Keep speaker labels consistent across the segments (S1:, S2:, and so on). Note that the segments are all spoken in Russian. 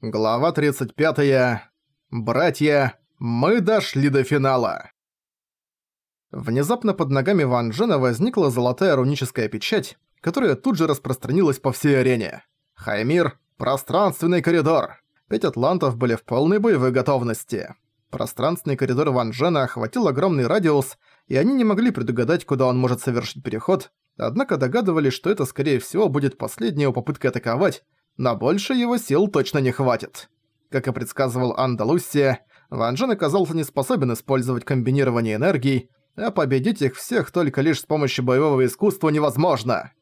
S1: Глава 35. Братья, мы дошли до финала. Внезапно под ногами Ван Джена возникла золотая руническая печать, которая тут же распространилась по всей арене. Хаймир, пространственный коридор. Пять атлантов были в полной боевой готовности. Пространственный коридор Ван Джена охватил огромный радиус, и они не могли предугадать, куда он может совершить переход, однако догадывались, что это скорее всего будет последняя попытка атаковать, на больше его сил точно не хватит. Как и предсказывал Андалусия, Ван Джен оказался не способен использовать комбинирование энергий, а победить их всех только лишь с помощью боевого искусства невозможно.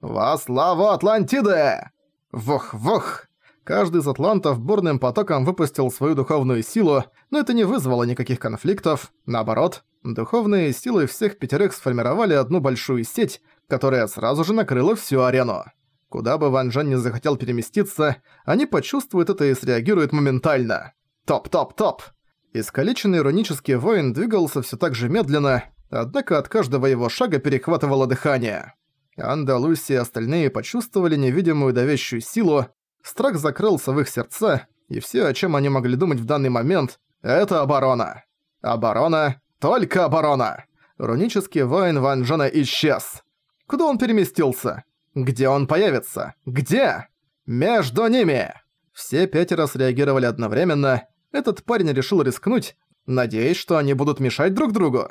S1: «Во славу Атлантиды!» Вух-вух! Каждый из атлантов бурным потоком выпустил свою духовную силу, но это не вызвало никаких конфликтов. Наоборот, духовные силы всех пятерых сформировали одну большую сеть, которая сразу же накрыла всю арену. Куда бы Ван Джен не захотел переместиться, они почувствуют это и среагируют моментально. Топ-топ-топ! Искалеченный рунический воин двигался все так же медленно, однако от каждого его шага перехватывало дыхание. Андалуси и остальные почувствовали невидимую давящую силу, страх закрылся в их сердца, и все, о чем они могли думать в данный момент, это оборона. Оборона, только оборона. Рунический воин Ван Джена исчез. Куда он переместился? Где он появится? Где? Между ними! Все пятеро среагировали одновременно. Этот парень решил рискнуть, надеясь, что они будут мешать друг другу.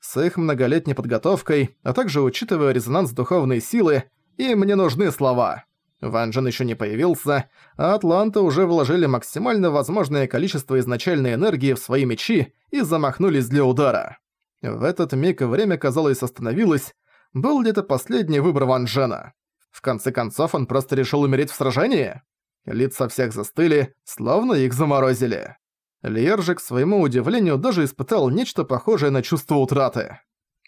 S1: С их многолетней подготовкой, а также учитывая резонанс духовной силы, им не нужны слова. Ван Джен ещё не появился, а Атланты уже вложили максимально возможное количество изначальной энергии в свои мечи и замахнулись для удара. В этот миг время, казалось, остановилось. Был ли это последний выбор Ван Джена? В конце концов, он просто решил умереть в сражении? Лица всех застыли, словно их заморозили. Льер же, к своему удивлению, даже испытал нечто похожее на чувство утраты.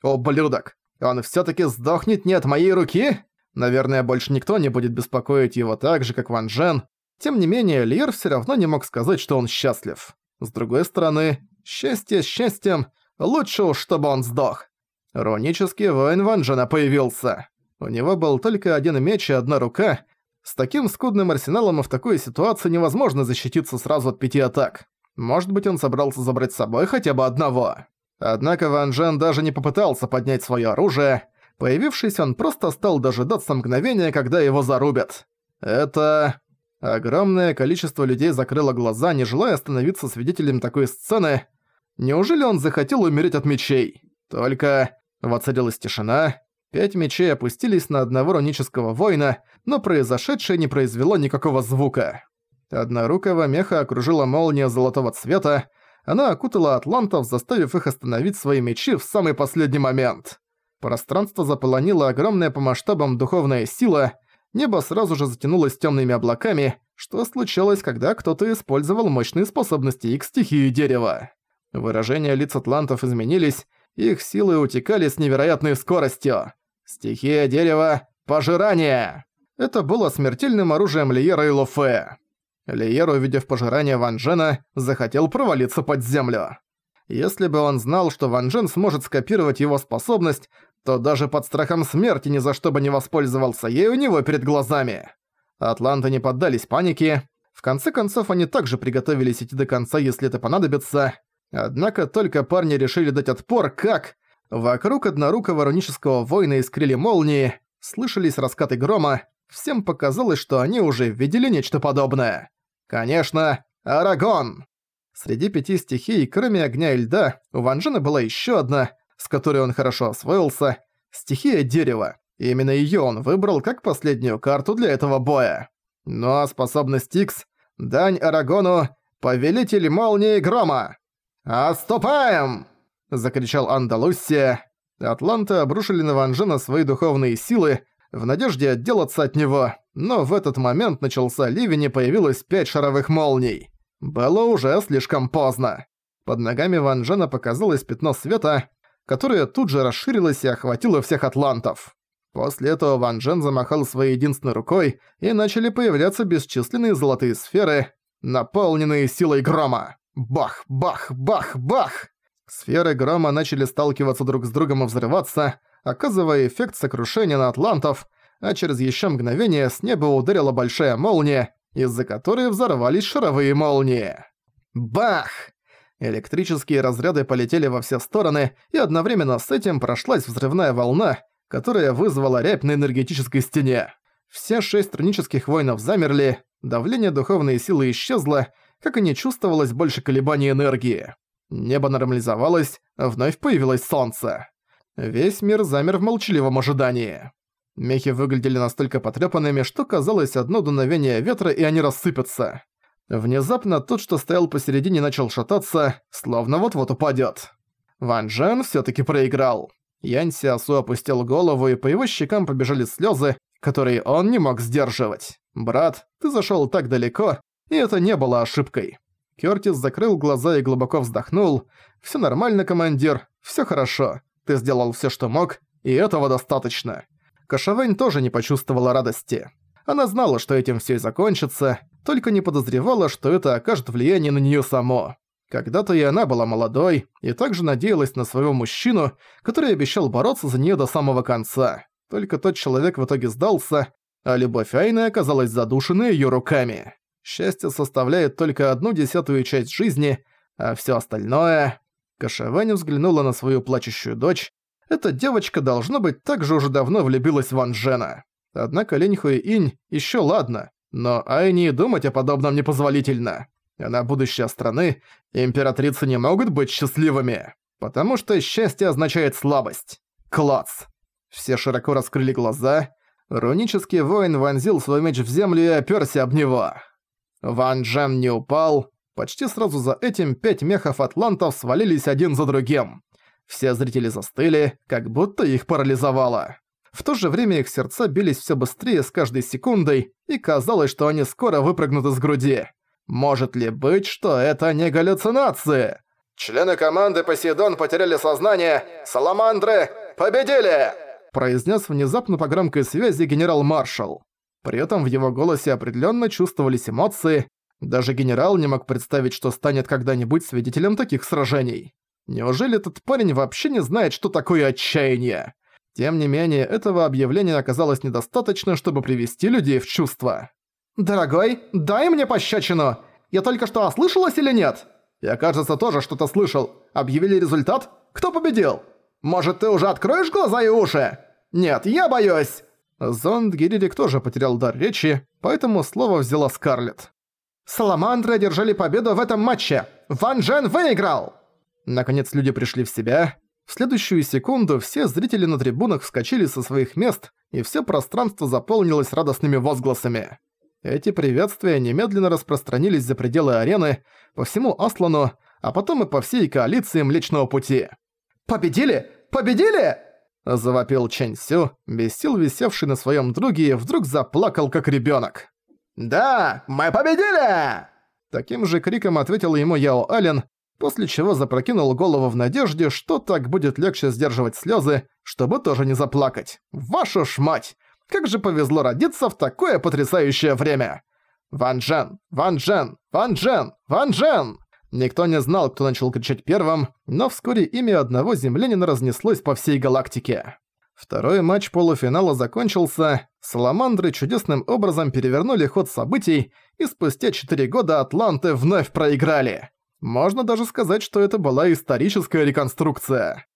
S1: «О, блюдок! Он всё-таки сдохнет не от моей руки?» Наверное, больше никто не будет беспокоить его так же, как Ван Джен. Тем не менее, Льер всё равно не мог сказать, что он счастлив. С другой стороны, счастье счастьем, лучше уж, чтобы он сдох. Рунический воин Ван Джена появился. У него был только один меч и одна рука. С таким скудным арсеналом в такой ситуации невозможно защититься сразу от пяти атак. Может быть, он собрался забрать с собой хотя бы одного. Однако Ван Джен даже не попытался поднять своё оружие. Появившись, он просто стал дожидаться мгновения, когда его зарубят. Это... Огромное количество людей закрыло глаза, не желая становиться свидетелем такой сцены. Неужели он захотел умереть от мечей? Только... Воцарилась тишина, Пять мечей опустились на одного рунического воина, но произошедшее не произвело никакого звука. Однорукого меха окружила молния золотого цвета, она окутала атлантов, заставив их остановить свои мечи в самый последний момент. Пространство заполонило огромная по масштабам духовная сила, небо сразу же затянулось темными облаками, что случалось, когда кто-то использовал мощные способности их стихии дерева. Выражения лиц атлантов изменились, их силы утекали с невероятной скоростью. Стихия дерева – пожирание! Это было смертельным оружием Лиера и Лофе. Лиер, увидев пожирание Ван Джена, захотел провалиться под землю. Если бы он знал, что Ван Джен сможет скопировать его способность, то даже под страхом смерти ни за что бы не воспользовался ей у него перед глазами. Атланты не поддались панике. В конце концов, они также приготовились идти до конца, если это понадобится. Однако только парни решили дать отпор, как... Вокруг однорукого рунического воина искрили молнии, слышались раскаты грома, всем показалось, что они уже видели нечто подобное. Конечно, Арагон! Среди пяти стихий, кроме огня и льда, у Ван Джена была ещё одна, с которой он хорошо освоился – стихия дерева. И именно её он выбрал как последнюю карту для этого боя. Ну а способность Икс – дань Арагону – повелитель молнии грома. «Отступаем!» – закричал Андалусия. Атланты обрушили на Ван Джена свои духовные силы, в надежде отделаться от него, но в этот момент начался ливень и появилось пять шаровых молний. Было уже слишком поздно. Под ногами Ван Джена показалось пятно света, которое тут же расширилось и охватило всех атлантов. После этого Ван Джен замахал своей единственной рукой, и начали появляться бесчисленные золотые сферы, наполненные силой грома. Бах, бах, бах, бах! Сферы грома начали сталкиваться друг с другом и взрываться, оказывая эффект сокрушения на атлантов, а через еще мгновение с неба ударила большая молния, из-за которой взорвались шаровые молнии. Бах! Электрические разряды полетели во все стороны, и одновременно с этим прошлась взрывная волна, которая вызвала рябь на энергетической стене. Все шесть рунических воинов замерли, давление духовной силы исчезло, как и не чувствовалось больше колебаний энергии. Небо нормализовалось, вновь появилось солнце. Весь мир замер в молчаливом ожидании. Мехи выглядели настолько потрепанными, что казалось одно дуновение ветра, и они рассыпятся. Внезапно тот, что стоял посередине, начал шататься, словно вот-вот упадет. Ван Джен все таки проиграл. Янь Сиасу опустил голову, и по его щекам побежали слезы, которые он не мог сдерживать. «Брат, ты зашел так далеко, и это не было ошибкой». Кёртис закрыл глаза и глубоко вздохнул. Все нормально, командир, все хорошо. Ты сделал все, что мог, и этого достаточно». Кашавэнь тоже не почувствовала радости. Она знала, что этим все и закончится, только не подозревала, что это окажет влияние на нее само. Когда-то и она была молодой, и также надеялась на своего мужчину, который обещал бороться за нее до самого конца. Только тот человек в итоге сдался, а любовь Айны оказалась задушена ее руками. Счастье составляет только одну десятую часть жизни, а все остальное... Кашаваня взглянула на свою плачущую дочь. Эта девочка, должно быть, также уже давно влюбилась в Ван Джена. Однако Лень Инь еще ладно, но Айни думать о подобном непозволительно. Она будущая страны, императрицы не могут быть счастливыми, потому что счастье означает слабость. Клац. Все широко раскрыли глаза. Рунический воин вонзил свой меч в землю и оперся об него. Ван Джен не упал. Почти сразу за этим пять мехов атлантов свалились один за другим. Все зрители застыли, как будто их парализовало. В то же время их сердца бились все быстрее с каждой секундой, и казалось, что они скоро выпрыгнут из груди. Может ли быть, что это не галлюцинации? «Члены команды Посейдон потеряли сознание! Саламандры победили!» произнес внезапно по громкой связи генерал-маршал. При этом в его голосе определенно чувствовались эмоции, даже генерал не мог представить, что станет когда-нибудь свидетелем таких сражений. Неужели этот парень вообще не знает, что такое отчаяние? Тем не менее, этого объявления оказалось недостаточно, чтобы привести людей в чувство. «Дорогой, дай мне пощечину! Я только что ослышалась или нет?» «Я, кажется, тоже что-то слышал. Объявили результат? Кто победил? Может, ты уже откроешь глаза и уши?» «Нет, я боюсь!» Зонд Гиририк тоже потерял дар речи, поэтому слово взяла Скарлетт. «Саламандры одержали победу в этом матче! Ван Джен выиграл!» Наконец люди пришли в себя. В следующую секунду все зрители на трибунах вскочили со своих мест, и все пространство заполнилось радостными возгласами. Эти приветствия немедленно распространились за пределы арены, по всему Аслану, а потом и по всей коалиции Млечного Пути. «Победили! Победили!» Завопил Чэнь Сю, без висевший на своем друге, и вдруг заплакал, как ребенок. «Да, мы победили!» Таким же криком ответил ему Яо Ален, после чего запрокинул голову в надежде, что так будет легче сдерживать слезы, чтобы тоже не заплакать. «Вашу ж мать! Как же повезло родиться в такое потрясающее время!» «Ван Джен! Ван Джен! Ван Джен! Ван Джен!» Никто не знал, кто начал кричать первым, но вскоре имя одного землянина разнеслось по всей галактике. Второй матч полуфинала закончился, Саламандры чудесным образом перевернули ход событий, и спустя 4 года Атланты вновь проиграли. Можно даже сказать, что это была историческая реконструкция.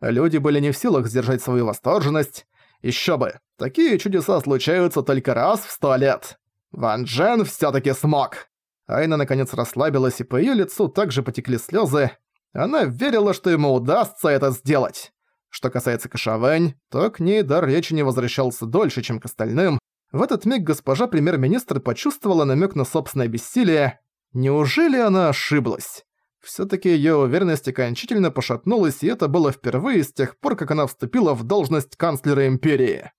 S1: Люди были не в силах сдержать свою восторженность. Ещё бы, такие чудеса случаются только раз в сто лет. Ван Джен всё-таки смог. Айна наконец расслабилась, и по её лицу также потекли слёзы. Она верила, что ему удастся это сделать. Что касается Кашавэнь, то к ней дар речи не возвращался дольше, чем к остальным. В этот миг госпожа премьер-министр почувствовала намёк на собственное бессилие. Неужели она ошиблась? Всё-таки её уверенность окончательно пошатнулась, и это было впервые с тех пор, как она вступила в должность канцлера Империи.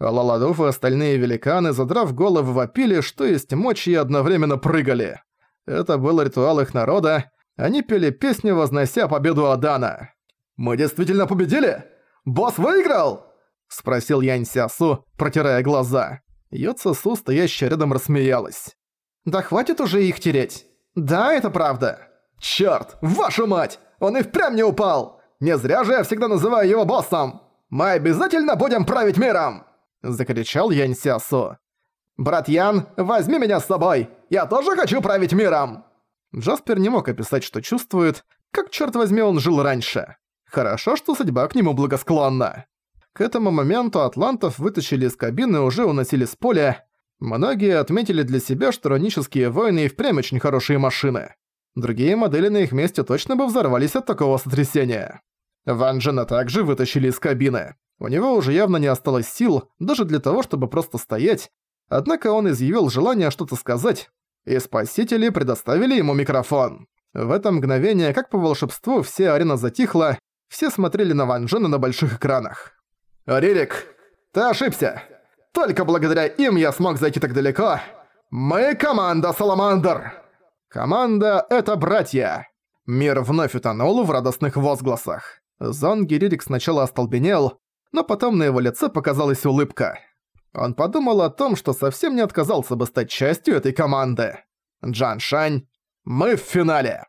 S1: Лаладуф и остальные великаны, задрав головы, вопили, что есть мочи и одновременно прыгали. Это был ритуал их народа. Они пели песню, вознося победу Адана. «Мы действительно победили? Босс выиграл?» Спросил Янь Сиасу, протирая глаза. Йоца Су, стоящая рядом, рассмеялась. «Да хватит уже их тереть. Да, это правда». «Чёрт, вашу мать! Он и впрямь не упал! Не зря же я всегда называю его боссом! Мы обязательно будем править миром!» Закричал Янь Сиасо. «Брат Ян, возьми меня с собой! Я тоже хочу править миром!» Джаспер не мог описать, что чувствует, как, черт возьми, он жил раньше. Хорошо, что судьба к нему благосклонна. К этому моменту атлантов вытащили из кабины и уже уносили с поля. Многие отметили для себя, что ронические войны и впрямь очень хорошие машины. Другие модели на их месте точно бы взорвались от такого сотрясения. Ван Джена также вытащили из кабины. У него уже явно не осталось сил, даже для того, чтобы просто стоять, однако он изъявил желание что-то сказать, и спасители предоставили ему микрофон. В это мгновение, как по волшебству, вся арена затихла, все смотрели на Ван Джена на больших экранах. «Ририк, ты ошибся! Только благодаря им я смог зайти так далеко! Мы команда Саламандр!» «Команда — это братья!» Мир вновь утонул в радостных возгласах. Зонги Ририк сначала остолбенел, но потом на его лице показалась улыбка. Он подумал о том, что совсем не отказался бы стать частью этой команды. Джан Шань, мы в финале!